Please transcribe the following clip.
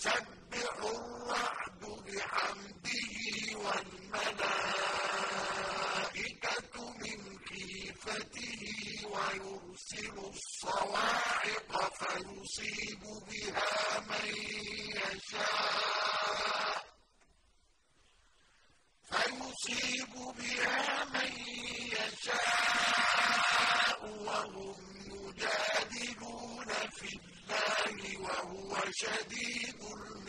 يُسَبِّحُ بِحَمْدِهِ وَالْمَلَائِكَةُ مِنْ وَيُرْسِلُ الصَّوَاعِقَ فَيُصِيبُ بِهَا مَن يَشَاءُ وَهُمْ يُجَادِلُونَ فِي اللَّهِ وَهُوَ شَدِيدُ الْمِحَالِ